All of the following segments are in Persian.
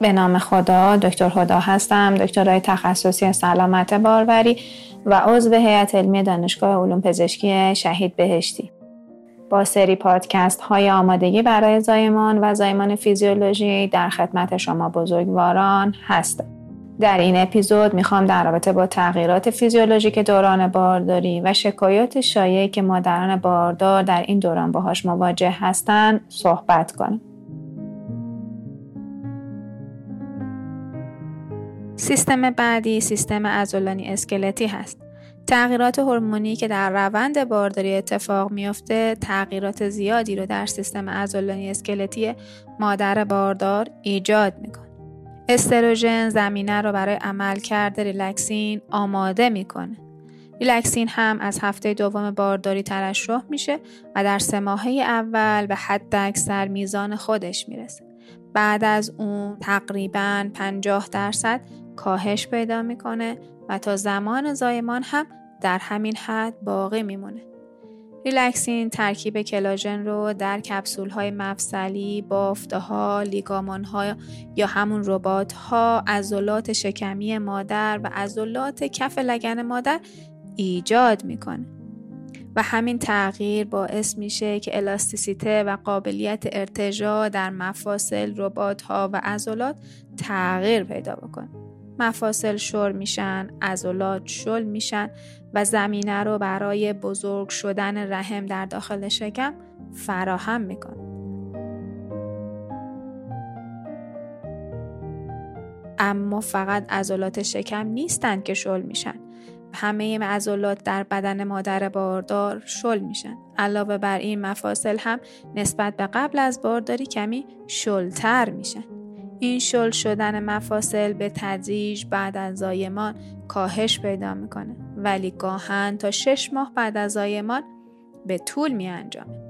به نام خدا دکتر خدا هستم دکترای تخصصی سلامت باروری و عضو هیئت علمی دانشگاه علوم پزشکی شهید بهشتی با سری پادکست های آمادگی برای زایمان و زایمان فیزیولوژی در خدمت شما بزرگواران هستم در این اپیزود می‌خوام در رابطه با تغییرات فیزیولوژیک دوران بارداری و شکایات شایعی که مادران باردار در این دوران باهاش مواجه هستند صحبت کنم. سیستم بعدی سیستم عضلانی اسکلتی هست. تغییرات هورمونی که در روند بارداری اتفاق میافته تغییرات زیادی رو در سیستم عضلانی اسکلتی مادر باردار ایجاد می‌کنه. استروژن زمینه رو برای عمل کرده ریلکسین آماده می‌کنه. ریلکسین هم از هفته دوم بارداری ترشح میشه و در سه ماهه اول به حد اکثر میزان خودش می‌رسه. بعد از اون تقریبا 50 درصد کاهش پیدا می‌کنه و تا زمان زایمان هم در همین حد باقی میمونه. ریلکسین ترکیب کلاژن رو در کپسول های مفصلی، بافته ها، لیگامان ها یا همون ربات ها، عضلات شکمی مادر و عضلات کف لگن مادر ایجاد می‌کنه. و همین تغییر باعث میشه که الاستیسیته و قابلیت ارتجاع در مفاصل، ربات ها و عضلات تغییر پیدا بکنه. مفاصل شل میشن، عضلات شل میشن و زمینه رو برای بزرگ شدن رحم در داخل شکم فراهم می‌کنه. اما فقط عضلات شکم نیستند که شل میشن. همه عضلات در بدن مادر باردار شل میشن. علاوه بر این مفاصل هم نسبت به قبل از بارداری کمی شلتر میشن. این شل شدن مفاصل به تدریج بعد از زایمان کاهش پیدا می‌کنه ولی گاهن تا شش ماه بعد از زایمان به طول می انجامه.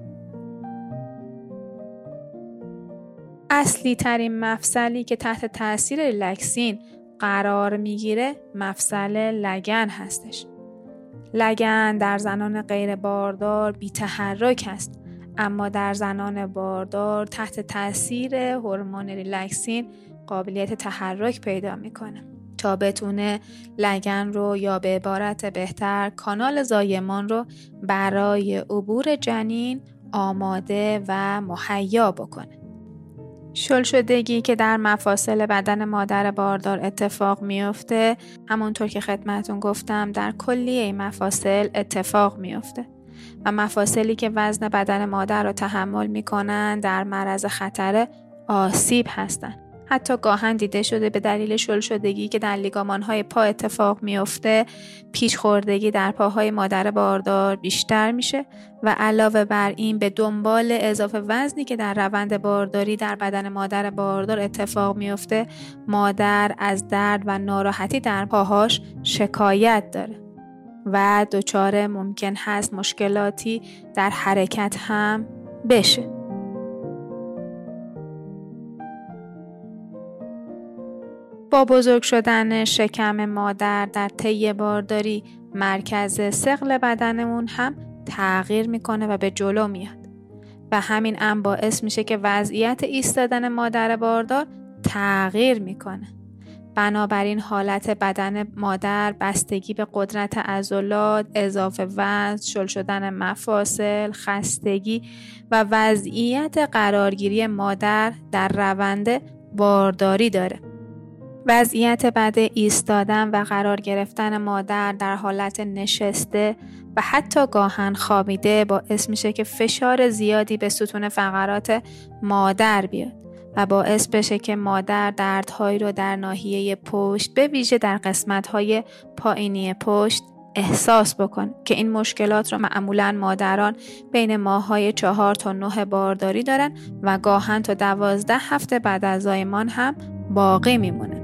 اصلی ترین مفصلی که تحت تاثیر ریلکسین قرار می‌گیره مفصل لگن هستش. لگن در زنان غیر باردار بی تحرک است اما در زنان باردار تحت تاثیر هورمون ریلکسین قابلیت تحرک پیدا می‌کنه. تا بتونه لگن رو یا به عبارت بهتر کانال زایمان رو برای عبور جنین آماده و مهیا بکنه. شل شدگی که در مفاصل بدن مادر باردار اتفاق میافته همونطور که خدمتون گفتم در کلیه مفاصل اتفاق میافته. و مفاصلی که وزن بدن مادر را تحمل می کنند در معرض خطر آسیب هستند. حتی گاهن دیده شده به دلیل شل شدگی که در لیگامان های پا اتفاق میافته پیش خوردگی در پاهای مادر باردار بیشتر میشه و علاوه بر این به دنبال اضافه وزنی که در روند بارداری در بدن مادر باردار اتفاق میافته مادر از درد و ناراحتی در پاهاش شکایت داره و دچار ممکن هست مشکلاتی در حرکت هم بشه. با بزرگ شدن شکم مادر در طی بارداری مرکز سقل بدنمون هم تغییر می‌کنه و به جلو میاد و همین هم باعث میشه که وضعیت ایستادن مادر باردار تغییر می‌کنه بنابراین حالت بدن مادر بستگی به قدرت عضلات، اضافه وزن، شل شدن مفاصل، خستگی و وضعیت قرارگیری مادر در روند بارداری داره. وضعیت بعد ایستادن و قرار گرفتن مادر در حالت نشسته و حتی گاهن خوابیده باعث میشه که فشار زیادی به ستون فقرات مادر بیاد. و باعث بشه که مادر دردهایی رو در ناحیه پشت به ویژه در قسمتهای پایینی پشت احساس بکن که این مشکلات رو معمولا مادران بین ماهای چهار تا نه بارداری دارن و گاهن تا دوازده هفته بعد از زایمان هم باقی میمونه.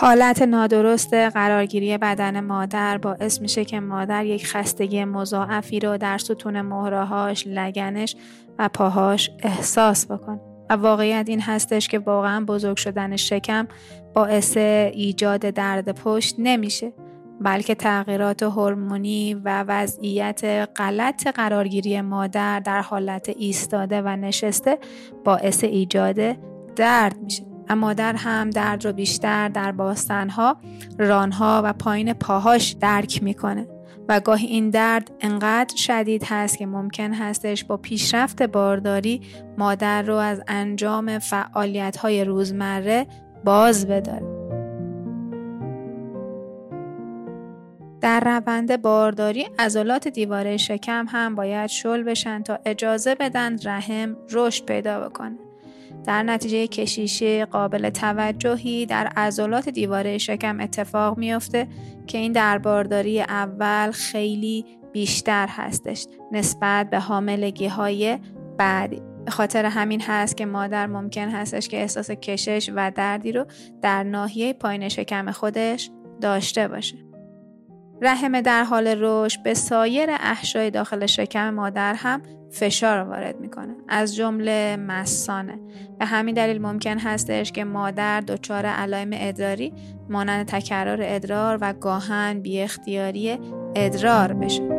حالت نادرست قرارگیری بدن مادر باعث میشه که مادر یک خستگی مضاعفی رو در ستون مهرهاش، لگنش و پاهاش احساس بکنه. و واقعیت این هستش که واقعا بزرگ شدن شکم باعث ایجاد درد پشت نمیشه بلکه تغییرات هورمونی و وضعیت غلط قرارگیری مادر در حالت ایستاده و نشسته باعث ایجاد درد میشه و مادر هم درد رو بیشتر در باستنها، رانها و پایین پاهاش درک می‌کنه و گاهی این درد انقدر شدید هست که ممکن هستش با پیشرفت بارداری مادر رو از انجام فعالیت های روزمره باز بداره. در روند بارداری عضلات دیواره شکم هم باید شل بشن تا اجازه بدن رحم رشد پیدا بکنه. در نتیجه کشیشی قابل توجهی در عضلات دیواره شکم اتفاق میافته که این در بارداری اول خیلی بیشتر هستش نسبت به حاملگی های بعدی به خاطر همین هست که مادر ممکن هستش که احساس کشش و دردی رو در ناحیه پایین شکم خودش داشته باشه. رحم در حال رشد به سایر احشای داخل شکم مادر هم فشار وارد می‌کنه. از جمله مسانه به همین دلیل ممکن هستش که مادر دچار علائم ادراری مانند تکرار ادرار و گاهن بی اختیاری ادرار بشه.